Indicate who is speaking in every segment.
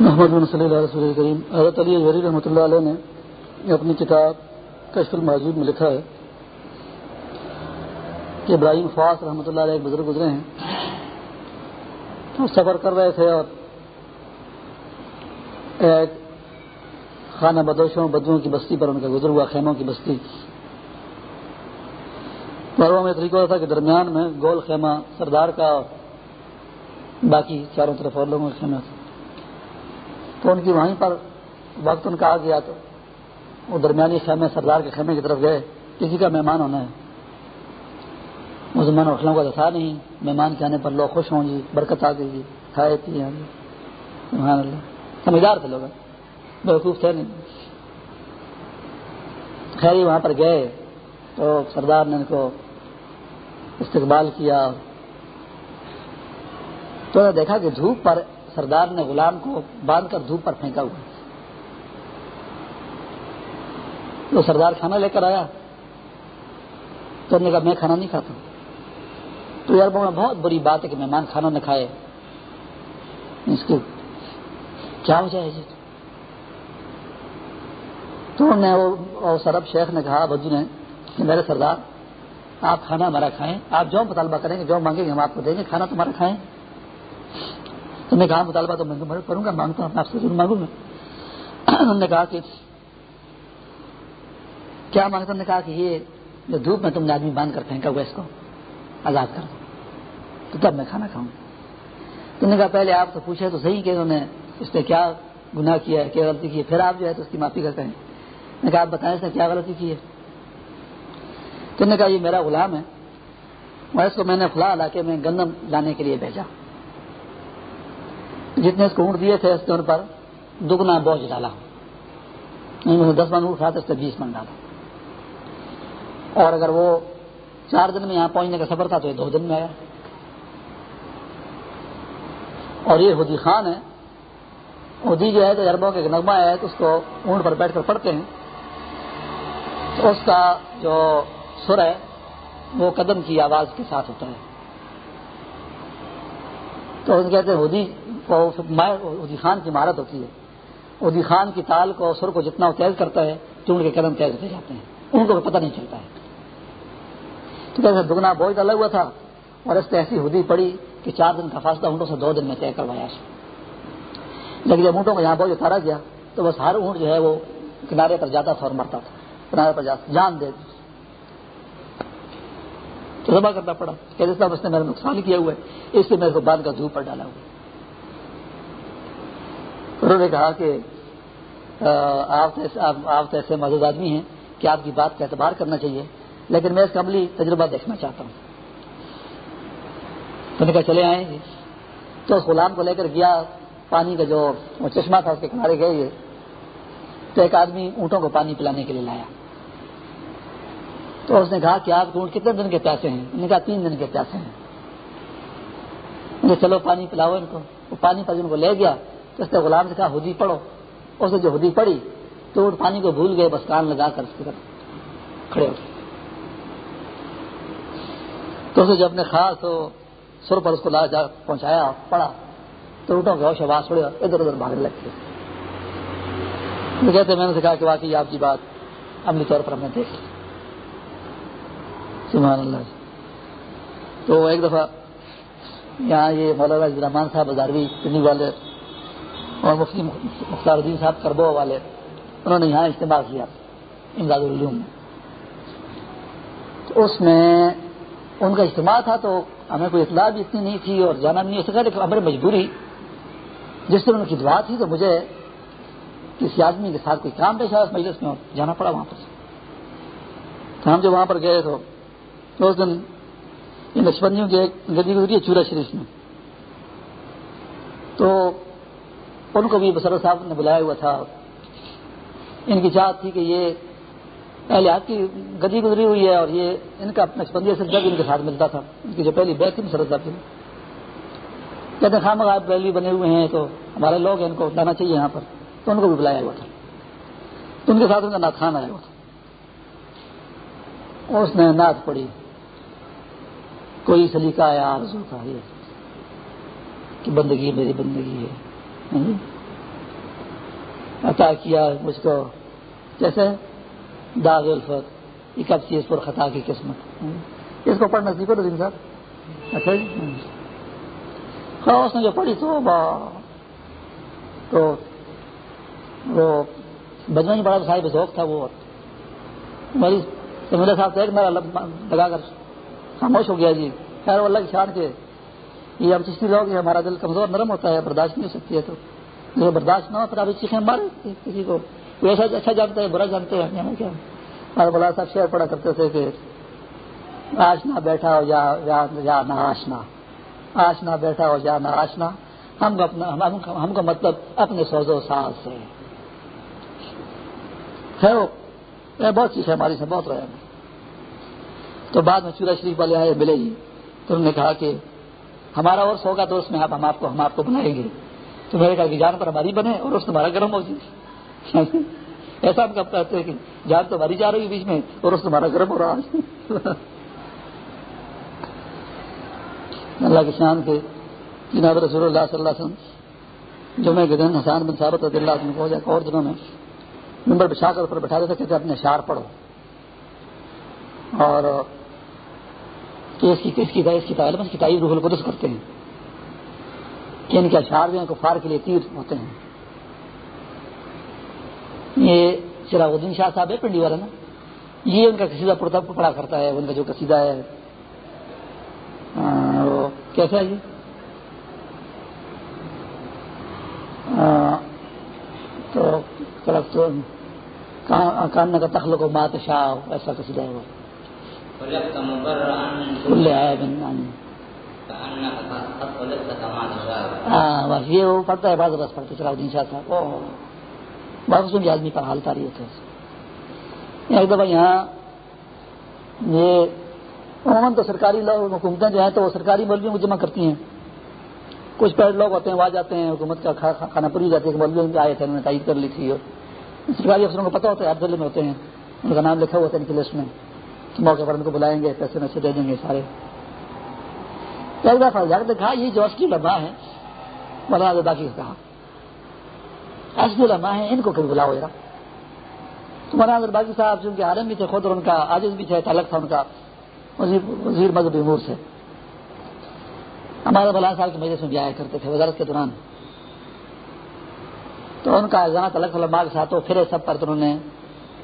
Speaker 1: محمد بن صلی اللہ رسول کریم، حضرت علی ظہری رحمۃ اللہ علیہ نے اپنی کتاب کشف المحجود میں لکھا ہے کہ ابراہیم فواس رحمۃ اللہ علیہ ایک بزرگ گزرے ہیں۔ سفر کر رہے تھے اور ایک خانہ بدوشوں، بدوؤں کی بستی پر ان کا گزر ہوا، خیموں کی بستی۔ پرو میں طریقہ تھا کہ درمیان میں گول خیمہ، سردار کا اور باقی چاروں طرف اور لوگوں کا خیمہ تھا۔ تو ان کی وہیں پر وقت ان کا آ گیا تو وہ درمیانی خیمے سردار کے خیمے کی طرف گئے۔ کسی کا مہمان ہونا ہے۔ مسلمان ہوٹلوں کا تو تھا نہیں۔ مہمان کے آنے پر لوگ خوش ہوں گی برکت آ گئی۔ جی کھائے پیے ہوں سبحان اللہ۔ سمجھدار تھے لوگ بیوقوف تھے نہیں۔ خیر، وہاں پر گئے تو سردار نے ان کو استقبال کیا۔ تو دیکھا کہ دھوپ پر سردار نے غلام کو باندھ کر دھوپ پر پھینکا ہوا۔ تو سردار کھانا لے کر آیا۔ تو نے کہا، میں کھانا نہیں کھاتا۔ تو یار میں بہت بری بات ہے کہ مہمان کھانا نہ کھائے۔ اس کی کیا وجہ ہے جی؟ تو نے وہ سرب شیخ نے کہا بجو جی نے کہ میرے سردار، آپ کھانا ہمارا کھائیں، آپ جو مطالبہ کریں گے، جو مانگیں گے ہم آپ کو دیں گے، کھانا تمہارا کھائیں۔ تو میں کہا مطالبہ تو میں مدد کروں گا، مانگتا ہوں آپ سے ضرور مانگوں گا۔ انہوں نے کہا کہ کیا مانگتا نے کہا کہ یہ جو دھوپ میں تم نے آدمی باندھ کر پھینکا ہوا اس کو آزاد کر دو۔ تو تب میں کھانا کھاؤں۔ تم نے کہا پہلے آپ تو پوچھے تو صحیح کہ انہوں نے اس نے کیا گناہ کیا ہے، کیا غلطی کی ہے؟ پھر آپ جو ہے تو اس کی معافی کرتے ہیں۔ نے کہا آپ بتائیں اس نے کیا غلطی کی ہے؟ تو نے کہا یہ میرا غلام ہے، اور اس کو میں نے فلاں علاقے میں گندم لانے کے لیے بھیجا۔ جتنے اس کو اونٹ دیے تھے اس کے ان پر دگنا بوجھ ڈالا۔ یعنی دس من اونٹ تھا تو اس نے بیس من ڈالا۔ اور اگر وہ چار دن میں یہاں پہنچنے کا سفر تھا تو یہ دو دن میں آیا۔ اور یہ ہدی خان ہے ہدی جو ہے تو اربوں کے نغمہ ہے، تو اس کو اونٹ پر بیٹھ کر پڑھتے ہیں۔ تو اس کا جو سر ہے، وہ قدم کی آواز کے ساتھ ہوتا ہے۔ تو کہتے ہیں ہدی ادی خان کی مہارت ہوتی ہے۔ ادی خان کی تال کو سر کو جتنا وہ تیز کرتا ہے تو ان کے قدم تیز ہوتے جاتے ہیں۔ ان کو پتہ نہیں چلتا ہے۔ تو کیسے دگنا بوجھ ڈالا ہوا تھا اور اس پہ ایسی ہدی پڑی کہ چار دن کا فاصلہ اونٹوں سے دو دن میں طے کروایا لیکن جب اونٹوں کو یہاں بوجھ اتارا گیا، تو بس ہر اونٹ جو ہے وہ کنارے پر جاتا تھا اور مرتا تھا۔ کنارے پر جاتا جان دے تو جمع کرنا پڑا کہ اس طرح اس نے میرا نقصان کیا ہوا ہے، اس لیے میرے کو باندھ کا دھوپ پر ڈالا ہوا انہوں نے کہا کہ آپ تو ایسے موجود آدمی ہیں کہ آپ کی بات کا اعتبار کرنا چاہیے، لیکن میں اس کا عملی تجربہ دیکھنا چاہتا ہوں۔ تو نے کہا، چلے آئیں گے تو اس غلام کو لے کر گیا، پانی کا جو چشمہ تھا اس کے کنارے گئے تو ایک آدمی اونٹوں کو پانی پلانے کے لیے لایا۔ تو اس نے کہا کہ آپ اونٹ کتنے دن کے پیسے ہیں؟ نے کہا، تین دن کے پیسے ہیں۔ چلو پانی پلاؤ ان کو۔ وہ پانی پر ان کو لے گیا۔ تو اس نے غلام سے کہا ہدی پڑھو۔ اس نے جو ہدی پڑھی تو اونٹ پانی کو بھول گئے، بس کان لگا کر اس کی طرف کھڑے ہو تو اسے جب نے خاص سر پر اس کو لا جا پہنچایا پڑا تو اونٹوں کے ہوش، آواز چھوڑے ادھر ادھر بھاگنے لگتے کہتے، میں نے کہا کہ واقعی آپ کی بات عملی طور پر ہم نے دیکھ لی سبحان اللہ۔ تو ایک دفعہ یہاں یہ مولانا رحمان صاحب ہزاروی پنڈی والے اور مفتی مختار الدین صاحب کربو والے، انہوں نے یہاں استعمال کیا امداد العلوم میں۔ تو اس میں ان کا اجتماع تھا تو ہمیں کوئی اطلاع بھی اتنی نہیں تھی اور جانا بھی نہیں ہو سکا لیکن ہماری مجبوری۔ جس طرح ان کی دعا تھی تو مجھے کسی آدمی کے ساتھ کوئی کام پیش آیا اس مجلس میں جانا پڑا وہاں پر۔ تو ہم جب وہاں پر گئے تو اس دن ان لکشمنیوں جی کی ایک گدی گزری ہے چورا شریف میں۔ تو ان کو بھی بسر صاحب نے بلایا ہوا تھا۔ ان کی چاہت تھی کہ یہ پہلے ہاتھ کی گدی گزری ہوئی ہے اور یہ ان کا نقشبندی صرف جب ان کے ساتھ ملتا تھا۔ ان کی جو پہلی بیت تھی مسرت صاحب کی۔ کہتے خام آپ پہلی بنے ہوئے ہیں تو ہمارے لوگ ہیں، ان کو لانا چاہیے یہاں پر۔ تو ان کو بھی بلایا ہوا تھا۔ تو ان کے ساتھ ان کا نعت خان آیا ہوا تھا۔ اس نے نعت پڑھی۔ کوئی سلیقہ آیا آرزو کا یہ کہ بندگی میری بندگی ہے۔ عطا کیا مجھ کو۔ جیسے داغ الفت یہ کب چیز پر خطا کی قسمت؟ اس کو پڑھنا سیکھو تو دن صاحب۔ اچھا جی۔ ہاں اس نے جو پڑھی تو با تو وہ بجمنی بڑا صاحب ذوق تھا وہ۔ میری میرے ساتھ ایک میرا لگا کر خاموش ہو گیا جی۔ خیر اللہ کی شان کے یہ اب چشتی لوگ ہمارا دل کمزور نرم ہوتا ہے، برداشت نہیں ہو سکتی ہے تو۔ جو برداشت نہ ہو، پھر ابھی چیخیں مارے کسی کو۔ ایسا اچھا جانتے ہیں، برا جانتے ہیں، ہمیں کیا؟ اور بلا صاحب شعر پڑا کرتے تھے کہ آشنا بیٹھا ہو یا یا نہ آشنا۔ آشنا بیٹھا ہو یا نہ آشنا۔ ہم اپنا ہم کو مطلب اپنے سوز و ساز سے۔ ہے بہت چیز ہے ہماری سے بہت رہے تو بعد میں چورا شریف والے آئے، ملے جی۔ تو انہوں نے کہا کہ ہمارا اور سوگا دوست میں آپ ہم آپ کو ہم آپ کو بنائیں گے۔ تو میرے کہا کہ جان پر ہماری بنے اور اس تمہارا گرم ہو جائے۔ ایسا ہم کب کہتے ہیں کہ جان تو ہماری جا رہی ہے بیچ میں اور اس تمہارا گرم ہو رہا اللہ کے شان کے جناب رسول اللہ صلی اللہ علیہ وسلم جمعے کے دن حسان بن صابت رضی اللہ عنہ کو جائے اور دنوں میں نمبر بچھا کر اوپر بٹھا دیتے کہتے اپنے اشار پڑھو۔ اور کہ اس کی اس کی اس کی تعلیم اس کی تعریف روح القدس کرتے ہیں کہ ان کے اشعار جو ہیں کفار کے لیے تیر ہوتے ہیں۔ یہ چراغ الدین شاہ صاحب ہے پنڈی والا نا۔ یہ ان کا قصیدہ پڑتا پڑا کرتا ہے، ان کا جو قصیدہ ہے۔ وہ کیسا ہے جی؟ تو کہاں کان کا تخلق و مات شاہ، ایسا قصیدہ ہے وہ۔ ہاں بس یہ وہ پڑھتا ہے بعض بس پڑھتے چلا الدین شاہ صاحب بس اس آدمی پر حال تاری ہوتے ایک دفعہ یہاں یہ عموماً تو سرکاری لوگ حکومتیں جو ہیں تو وہ سرکاری مولویوں کو جمع کرتی ہیں۔ کچھ پیڑ لوگ ہوتے ہیں وہاں جاتے ہیں حکومت کا کھانا پوری جاتی ہے مولوی آئے تھے انہوں نے تائید کر لی تھی اور سرکاری افسروں کو پتا ہوتا ہے ہر ضلع میں ہوتے ہیں۔ ان کا نام لکھا ہوتا ہے ان کی لسٹ میں۔ موقع پر ان کو بلائیں گے، پیسے میں دے دیں گے سارے۔ دیکھا یہ جو اصلی لمحہ ہے بلا باقی کہا۔ اصلی لمحہ ہے ان کو کبھی بلاؤ ذرا تو مولانا باقی صاحب جو کے عالم بھی تھے، خود اور ان کا عاجز بھی تھے، تعلق تھا ان کا، وزیر مذہبی امور سے۔ ہمارے مولانا صاحب کے مجلس میں بھی آیا کرتے تھے، وزارت کے دوران۔ تو ان کا الگ علماء کے ساتھ پھر سب پر تو انہوں نے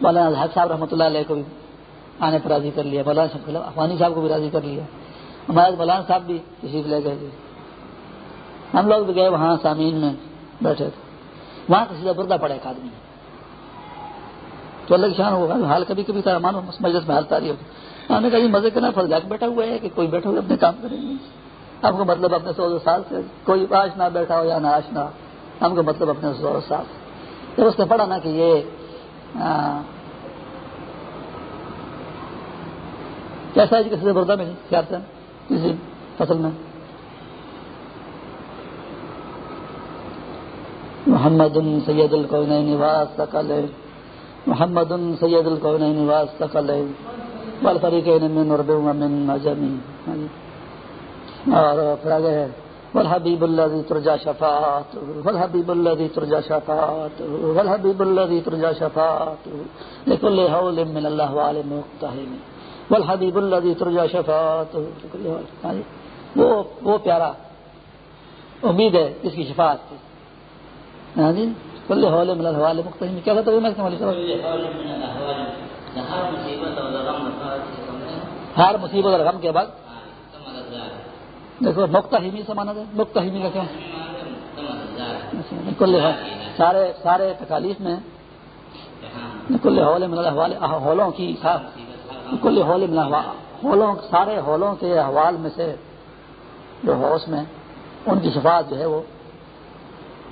Speaker 1: مولانا الحق صاحب رحمۃ اللہ علیہ کو بھی آنے پر راضی کر لیا، مولانا صاحب افغانی صاحب کو بھی راضی کر لیا۔ ہمارے مولانا صاحب بھی تشریف لے گئے تھے۔ ہم لوگ بھی گئے وہاں سامعین میں بیٹھے تھے۔ وہاں کسی کا بردہ پڑا ایک آدمی۔ تو اللہ کی شان ہوگا حال کبھی کبھی تھا، مانو مجلس میں حال تاری ہوگی ہم ہاں، نے کہا مزے کرنا فرض بیٹھا ہوا ہے کہ کوئی بیٹھا ہوا اپنے کام کریں گے۔ آپ کو مطلب اپنے سو سال سے کوئی آج نہ بیٹھا ہو یا نہ آج نہ ہم کو مطلب اپنے سو سال جب اس نے پڑھا نا کہ یہ کیسا ہے جی کسی سے بردہ میں خیال سے، کسی فصل میں۔ محمد سید القون نواز سکل محمد سید القون نواز سکل بال فریق من من نجمی۔ ہاں جی۔ اور پھر آگے ہے، والحبیب الذي ترجى شفاعته، والحبیب الذي ترجى شفاعته، والحبیب الذي ترجى شفاعته لكل حول من الله عالم مقتحم۔ والحبیب الذي ترجى شفاعته لكل وہ وہ پیارا امید ہے اس کی شفاعت کی۔ ہاں جی؟ کل حول من الحوال مقتحم کیا تھا میں سمجھ ہر مصیبت اور غم کے بعد۔ دیکھو نقطہ سے مانا جائے۔ نقطہ کا کیا؟ کل سارے سارے تکالیف میں۔ کل ہول من ہولوں کی خاص کل ہول من ہولوں سارے ہولوں کے احوال میں سے جو ہوش میں ان کی شفاعت جو ہے وہ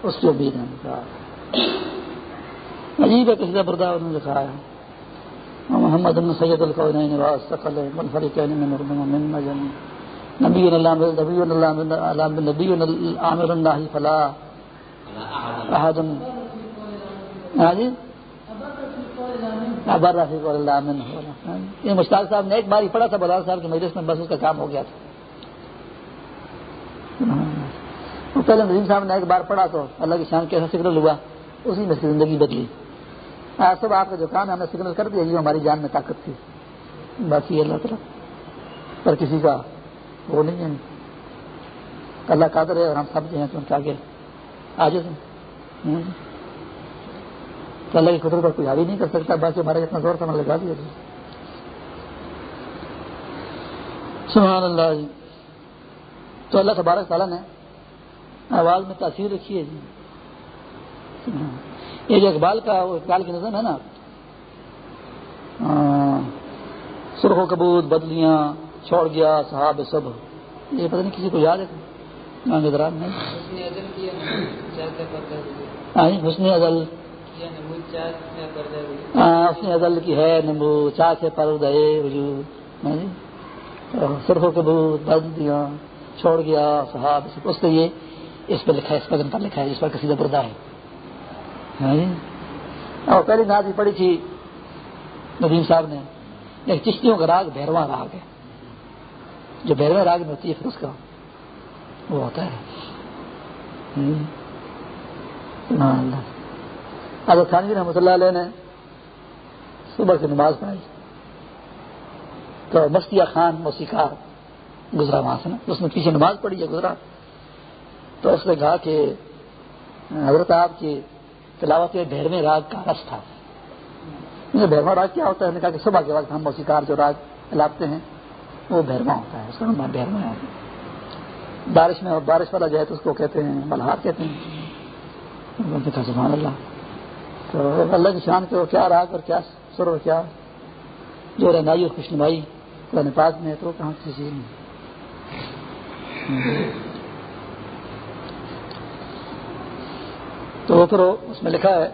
Speaker 1: اس کی امید ہے۔ عجیب ہے کسی بردہ انہوں نے لکھا ہے۔ محمد سید نواز سقل منفرقین من من مجن نبی اللہ نبی اللہ نبی عامر اللہ فلا احد. ہاں جی؟ ابر رفیق اللہ یہ مشتاق صاحب نے ایک بار ہی پڑھا تھا بلال صاحب کے مجلس میں، بس اس کا کام ہو گیا تھا۔ پہلے نظیم صاحب نے ایک بار پڑھا تو اللہ کی شان کیسا سگنل ہوا، اسی میں سے زندگی بدلی۔ آج صبح آپ کا جو کام ہے، ہم نے سگنل کر دیا، یہ ہماری جان میں طاقت تھی۔ باقی اللہ تعالیٰ، پر کسی کا وہ نہیں ہے۔ اللہ قادر ہے اور ہم سب جو ہیں تو ان کے آگے آ جاتے تو اللہ کی قدرت پر کوئی حاوی نہیں کر سکتا باقی ہمارا اتنا زور تھا لگا دیا سبحان اللہ جی۔ تو اللہ تبارک تعالیٰ نے آواز میں تاثیر رکھی ہے جی۔ یہ جو اقبال کا وہ اقبال کی نظم ہے نا۔ سرخ و کبوت بدلیاں چھوڑ گیا صحاب سب۔ یہ پتہ نہیں کسی کو یاد ہے۔ حسن عدل حسن عدل کی ہے نمبو چا سے پر دے وجود سرخ و کبوت بدلیاں چھوڑ گیا، صحاب، اس نے یہ اس پہ لکھا ہے، اس پر پر لکھا ہے، اس پر کسی بردہ ہے۔ اور پہلی ناز بھی پڑی تھی ندیم صاحب نے۔ ایک چشتیوں کا راگ، بھیرواں راگ ہے۔ جو بھیرواں راگ میں ہوتی ہے، پھر اس کا وہ ہوتا ہے۔ اللہ۔ حضرت خانوی جی رحمۃ اللہ علیہ نے صبح کی نماز پڑھائی۔ تو مستیا خان موسیقار گزرا وہاں سے نا۔ اس نے پیچھے نماز پڑھی ہے گزرا۔ تو اس نے کہا کہ، حضرت آپ کی تلاوت بھیرویں راگ کا رس تھا۔ بھیرواں راگ کیا ہوتا ہے؟ کہا کہ صبح کے وقت ہم موسیقار جو راگ چلاتے ہیں، وہ بھیرواں ہوتا ہے۔ اس کا نام بھیرواں ہے۔ بارش میں، بارش والا جائے تو اس کو کہتے ہیں، بلہار کہتے ہیں۔ سبحان اللہ۔ تو اللہ کی شان کے کیا راگ اور کیا سر اور کیا جو رنگائی اور خوشنمائی قرآن پاک میں تو کہاں کسی چیز نہیں تو پھر اس میں لکھا ہے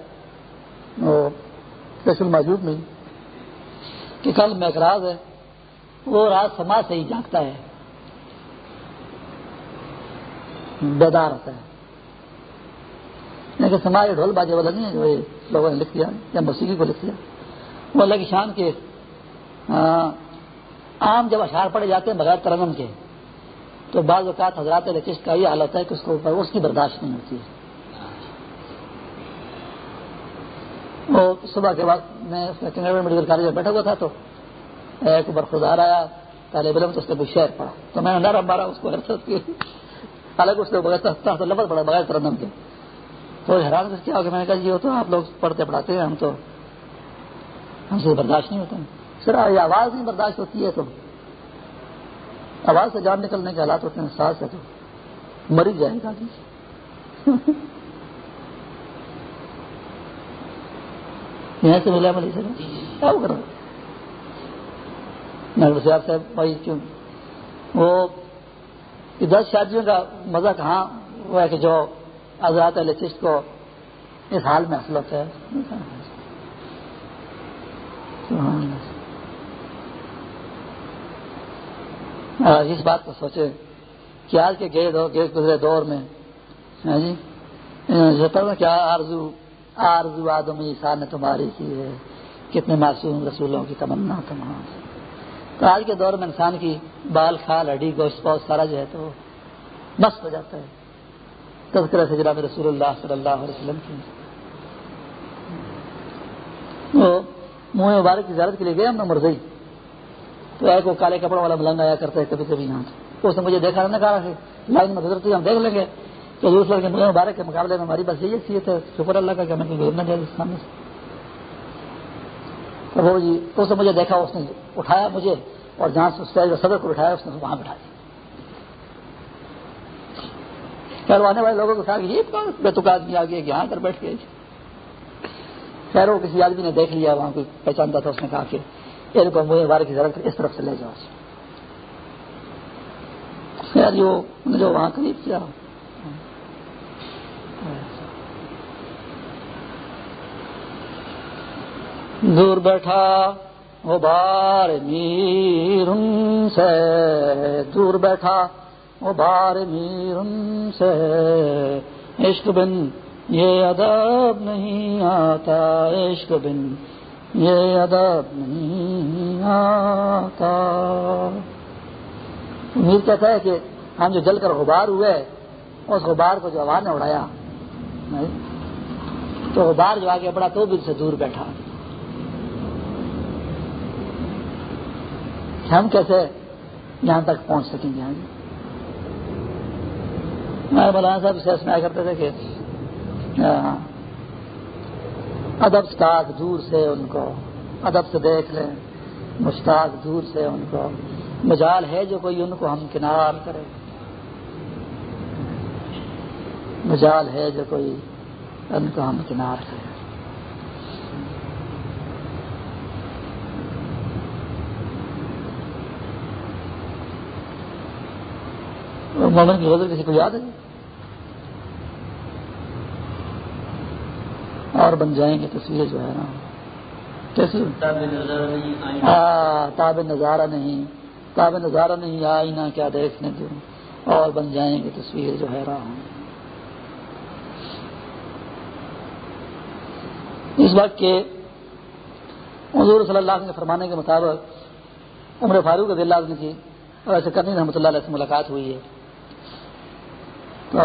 Speaker 1: فیصل موجود میں، کہ کل میں ایک راز ہے، وہ راز سماج سے ہی جاگتا ہے، بیدار ہوتا ہے۔ لیکن سماج ڈھول باجے والا نہیں ہے جو لوگوں نے لکھ دیا یا موسیقی کو لکھ دیا۔ وہ اللہ کی شان کے عام جب اشعار پڑے جاتے ہیں بغیر ترنم کے، تو بعض اوقات حضرات لکش کا یہ حال ہوتا ہے کہ اس کو اس کی برداشت نہیں ہوتی ہے۔ وہ صبح کے وقت میں میڈیکل کالج میں بیٹھا ہوا تھا، تو ایک برخدار آیا، طالب علم، تو اس نے کوئی شہر پڑھا۔ تو میں نے نرم مارا، اس کو حالانکہ اس نے بغیر لفظ پڑا بغیر ترنم کے۔ تو حیران کر کیا ہو میں نے کہا جی وہ تو آپ لوگ پڑھتے پڑھاتے ہیں، ہم تو ہم سے برداشت نہیں ہوتا سر یہ آواز نہیں برداشت ہوتی ہے تو آواز سے جان نکلنے کے حالات ہوتے ہیں سانس ہے تو مری جائے گا جی۔ یہاں سے ملا ملی سر کیا کر ڈاکٹر صاحب صاحب، بھائی کیوں؟ وہ دس شادیوں کا مزہ کہاں وہ ہے کہ جو آزاد علیہ چشت کو اس حال میں حاصل ہوتا ہے۔ اس بات کو سوچے کہ آج کے گئے دور گئے گزرے دور میں ہاں جی؟ کیا آرزو آرزو آدم عیسیٰ نے تمہاری کی ہے۔ کتنے معصوم رسولوں کی تمنا تمام تو آج کے دور میں انسان کی بال کھال، ہڈی، گوشت پوش سارا جو ہے تو مست ہو جاتا ہے۔ تذکرہ سے جناب رسول اللہ صلی اللہ علیہ وسلم کی۔ منہ مبارک کی زیارت کے لیے گئے ہم نے مرضی تو ایک وہ کالے کپڑوں والا ملنگ آیا کرتا ہے، کبھی کبھی یہاں اس نے مجھے دیکھا نہ کہا لائن میں گزرتی جی ہم دیکھ لیں گے۔ تو دوسرے کے منہ مبارک کے مقابلے میں ہماری بس یہی سیت ہے، شکر اللہ کا کہ ہمیں گزرنا چاہیے سامنے سے۔ تو وہ جی اس نے مجھے دیکھا، اس نے اٹھایا مجھے اور جہاں سے اسٹیج صدر کو اٹھایا، اس نے وہاں بٹھا دیا کروانے والے لوگوں کو کہا کہ یہ بے تک آدمی آگے یہاں کر بیٹھ گئے جی۔ خیر، وہ کسی آدمی نے دیکھ لیا، وہاں کوئی پہچانتا تھا، اس نے کہا کہ ان کو مجھے بارے کی ضرورت اس طرف سے لے جاؤ۔ خیر یعنی جو جو وہاں قریب کیا۔ دور بیٹھا وہ بار میر سے دور بیٹھا۔ وہ بار میر سے۔ عشق بن، یہ ادب نہیں آتا۔ عشق بن، یہ ادب نہیں آتا۔ میر کہتا ہے کہ ہم جو جل کر غبار ہوئے، اس غبار کو جو ہوا نے اڑایا تو غبار جو آگے بڑا تو بھی سے دور بیٹھا۔ ہم کیسے یہاں تک پہنچ سکیں گے؟ میں مولانا صاحب سے سنایا کرتے تھے کہ ہاں، ادب ستاق دور سے ان کو، ادب سے دیکھ لیں، مشتاق دور سے ان کو، مجال ہے جو کوئی ان کو ہم کنار کرے۔ مجال ہے جو کوئی ان کو ہم کنار کرے۔ مومن کی غزل کسی کو یاد ہے؟ اور بن جائیں گے تصویر جو ہے نا۔ کیسی ہاں تاب نظارہ نہیں۔ تاب نظارہ نہیں آئی نہ کیا دیکھنے دوں۔ اور بن جائیں گے تصویر جو ہے رہا اس وقت کے حضور صلی اللہ علیہ فرمانے کے مطابق عمر فاروق رضی اللہ عنہ کی اور ایسے کرنی رحمۃ اللہ علیہ سے ملاقات ہوئی ہے۔ تو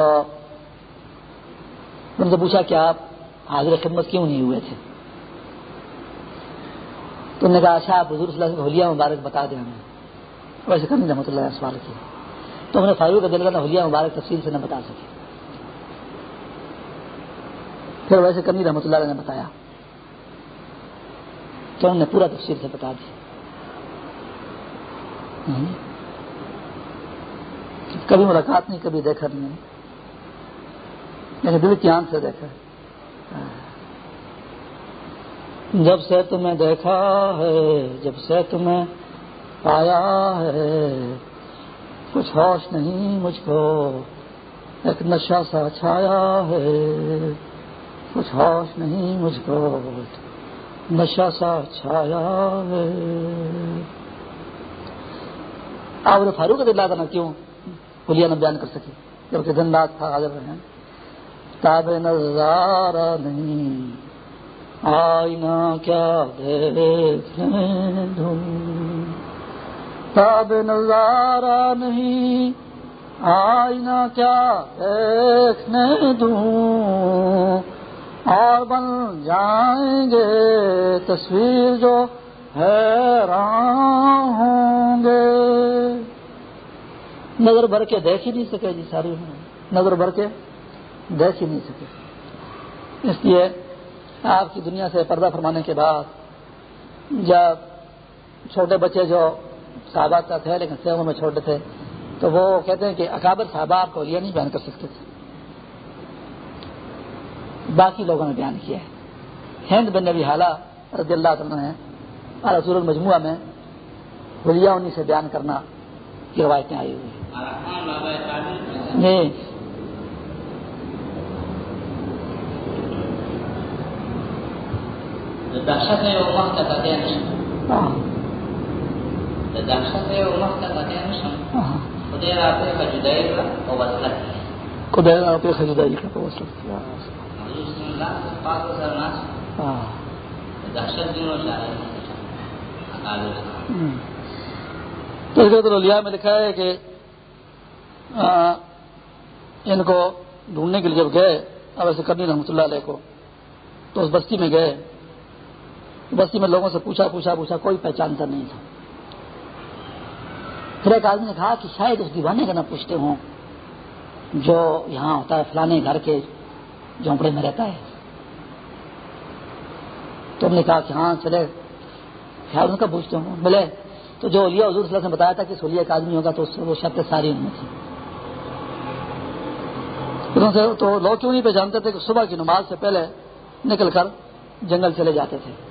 Speaker 1: ان سے پوچھا کہ آپ حاضر خدمت کیوں نہیں ہوئے تھے؟ تو نے کہا اچھا آپ حضور صلی اللہ علیہ حلیہ مبارک بتا دیں ہمیں۔ ویسے کرنی رحمۃ اللہ علیہ سوال کیا تو ہم نے فاروق رضی اللہ حلیہ مبارک تفصیل سے نہ بتا سکے۔ پھر ویسے کرنی رحمۃ اللہ نے بتایا۔ تو ہم نے پورا تفصیل سے بتا دیا۔ کبھی ملاقات نہیں، کبھی دیکھا نہیں۔ لیکن دل کی آنکھ سے دیکھا۔ جب سے تمہیں دیکھا ہے، جب سے تمہیں پایا ہے، کچھ ہوش نہیں مجھ کو، ایک نشہ سا چھایا ہے۔ کچھ ہوش نہیں مجھ کو، نشہ سا چھایا ہے۔ آپ نے فاروق دلا تھا نا کیوں پلیا نہ بیان کر سکی جبکہ دن رات تھا، حاضر رہے تاب نظارہ نہیں۔ آئینہ کیا دیکھنے دوں تاب نظارہ نہیں، آئینہ کیا دیکھنے دوں اور بن جائیں گے تصویر جو حیران ہوں گے۔ نظر بھر کے دیکھ ہی نہیں سکے جی ساری۔ نظر بھر کے دیکھ ہی نہیں سکے اس لیے آپ کی دنیا سے پردہ فرمانے کے بعد جب چھوٹے بچے جو صحابہ کا تھے لیکن سیموں میں چھوٹے تھے تو وہ کہتے ہیں کہ اکابر صحابہ آپ کو یہ نہیں بیان کر سکتے تھے۔ باقی لوگوں نے بیان کیا ہے۔ ہند بن نبی حالہ رضی اللہ عنہ ہے رسول المجموعہ میں بلیا انہیں سے بیان کرنا کی روایتیں آئی ہوئی جی۔
Speaker 2: دهشت یو وخت ته پاتې نشم د دهشت یو وخت ته پاتې نشم خدای خجدای او
Speaker 1: خدای خجدای او
Speaker 2: الله پاک ناس دهشت دینو
Speaker 1: تو میں لکھا ہے کہ ان کو ڈھونڈنے کے لیے جب گئے اب ایسے کرنی رحمۃ اللہ علیہ کو تو اس بستی میں گئے۔ بستی میں لوگوں سے پوچھا پوچھا پوچھا، کوئی پہچانتا نہیں تھا۔ پھر ایک آدمی نے کہا کہ شاید اس دیوانے کا نہ پوچھتے ہوں، جو یہاں ہوتا ہے، فلانے گھر کے جھونپڑے میں رہتا ہے۔ تو ہم نے کہا کہ ہاں چلے۔ خیال ان کا پوچھتے ہوں۔ ملے تو جو اولیا حضور صلی اللہ نے بتایا تھا کہ سولیا کا آدمی ہوگا تو وہ شرط ساری ان میں تھی۔ تو لوگ کیوں نہیں پہچانتے تھے کہ صبح کی نماز سے پہلے نکل کر جنگل چلے جاتے تھے؟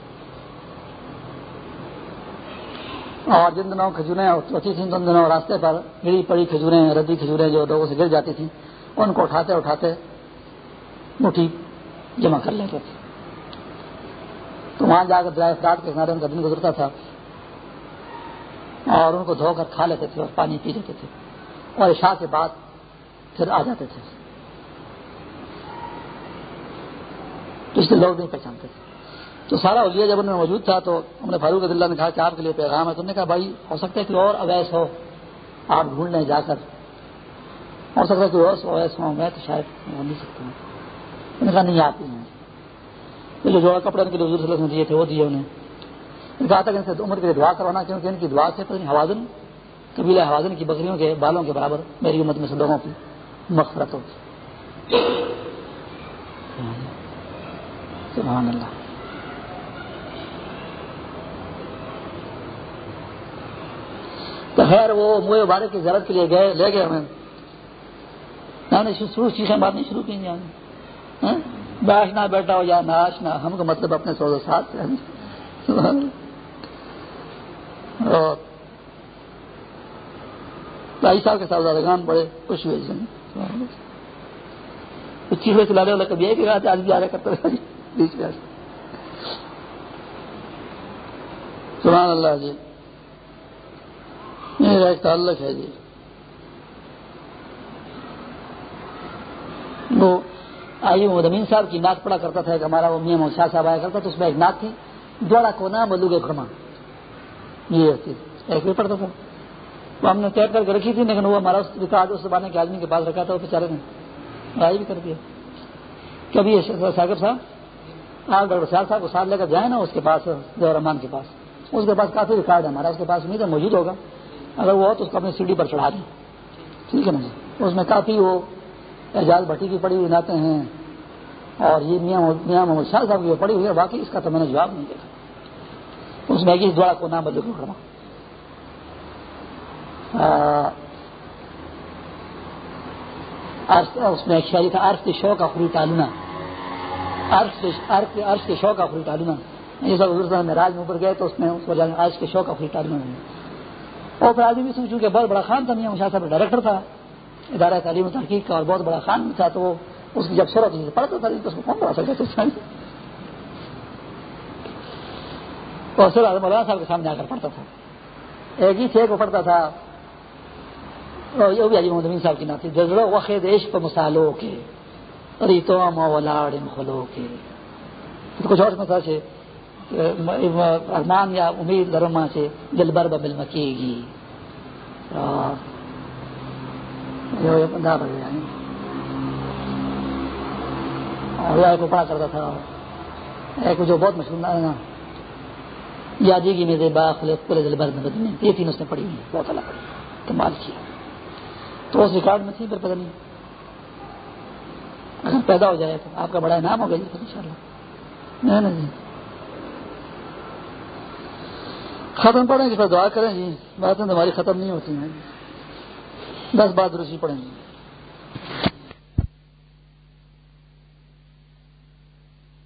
Speaker 1: اور جن دنوں کھجوریں ہوتی تھیں، ان دنوں راستے پر گری پڑی کھجوریں، ردی کھجوریں جو لوگوں سے گر جاتی تھیں، ان کو اٹھاتے اٹھاتے مٹھی جمع کر لیتے تھے۔ تو وہاں جا کر درائے افراد کے کنارے ان کا دن گزرتا تھا اور ان کو دھو کر کھا لیتے تھے اور پانی پی لیتے تھے اور عشاء کے بعد پھر آ جاتے تھے۔ اس لیے لوگ نہیں پہچانتے تھے۔ تو سارا اولیا جب انہوں نے موجود تھا تو ہم نے فاروق عدل نے کہا کہ آپ کے لیے پیغام ہے تو نے کہا بھائی ہو سکتا ہے کہ اور اویس ہو، آپ ڈھونڈ لیں جا کر۔ ہو سکتا ہے کہ اور اویس ہو میں تو شاید نہیں سکتا۔ ہوں انہوں نے کہا نہیں آتی ہیں۔ جو جوڑا کپڑے ان کے لیے دیے تھے، وہ دیے انہیں۔ کہا تھا کہ ان سے عمر کے لیے دعا کروانا، کیونکہ ان کی دعا سے حوازن، قبیلہ حوازن کی بکریوں کے بالوں کے برابر میری امت میں سے لوگوں کی مغفرت ہوگی سبحان اللہ۔ تو خیر، وہ موئے بارے کی ضرورت کے لیے گئے، لے گئے ہمیں۔ میں نے شروع چیزیں باتیں شروع کی جانے ہاں؟ بیٹھنا بیٹھا ہو یا ناشنا ہم کو مطلب اپنے سو ساتھ اور ڈھائی سال کے ساتھ زیادہ بڑے خوش ہوئے جن۔ پچیس ہوئے چلانے والا کبھی ایک آج بھی آ رہے کرتے بیچ میں سبحان اللہ جی۔ میرا ایک تعلق ہے جی۔ وہ آئی مدمین صاحب کی ناک پڑا کرتا تھا ایک ہمارا وہ میاں شاہ صاحب آیا کرتا تو اس میں ایک ناک تھی۔ دوڑا کونا ملو گے کھڑما یہ ایک بھی پڑتا تھا۔ وہ ہم نے طے کر کے رکھی تھی، لیکن وہ ہمارا ریکارڈ اس زمانے کے آدمی کے پاس رکھا تھا، وہ بیچارے نے لڑائی بھی کر دیا۔ کبھی ساگر صاحب آپ ڈاکٹر صاحب صاحب کو ساتھ لے کر جائیں نا، اس کے پاس رحمان کے پاس۔ اس کے پاس کافی ریکارڈ ہے ہمارا، اس کے پاس نہیں تو موجود ہوگا۔ اگر وہ ہو تو اس کو اپنی سیڑھی پر چڑھا دیں۔ ٹھیک ہے نا جی؟ اس میں کافی وہ اعجاز بھٹی کی پڑی ہوئی ناتے ہیں اور یہ میاں میاں محمد شاہ صاحب کی پڑی ہوئی ہے باقی اس کا تو میں نے جواب نہیں دیکھا۔ اس میں ایک دوڑا کو نام بدل کرنا اس میں ایک شاعری تھا عرش کے شوق افری تعلیمہ عرش کے شوق افری تعلیمہ یہ سب حضور میں راج میں اوپر گئے تو اس میں اس کو عرش کے شوق افری تعلیمہ اور پھر آدمی بھی سوچوں کہ بہت بڑا خان تھا، میاں شاہ صاحب ڈائریکٹر تھا، ادارہ تعلیم و تحقیق کا، اور بہت بڑا خان بھی تھا، تو وہ اس کی جب سورت ہوتی پڑھتا تھا تو اس کو کون پڑھا سکتا اور سر مولانا صاحب کے سامنے آ کر پڑھتا تھا۔ ایک ہی تھے کو پڑھتا تھا۔ یہ بھی عجیب محمد صاحب کی ناتی جزرو وقت دیش پہ مسالوں کے ریتوں مولاڑ خلو کے۔ کچھ اور مسئلہ ارمان یا امید درما سے دل بر بل مکے گی۔ کو پڑھا کرتا تھا۔ ایک جو بہت مشہور نا، یادی کی میرے باپ پورے دل بر میں یہ تین اس نے پڑھی بہت الگ پڑھی کمال کیا تو اس ریکارڈ میں تھی، پھر پتہ نہیں۔ اگر پیدا ہو جائے تو آپ کا بڑا انعام ہوگا جی ان شاء اللہ نہیں جی ختم پڑھیں گے پھر دعا کریں گی باتیں ہماری ختم نہیں ہوتی ہیں۔ دس بات روسی پڑھیں گے۔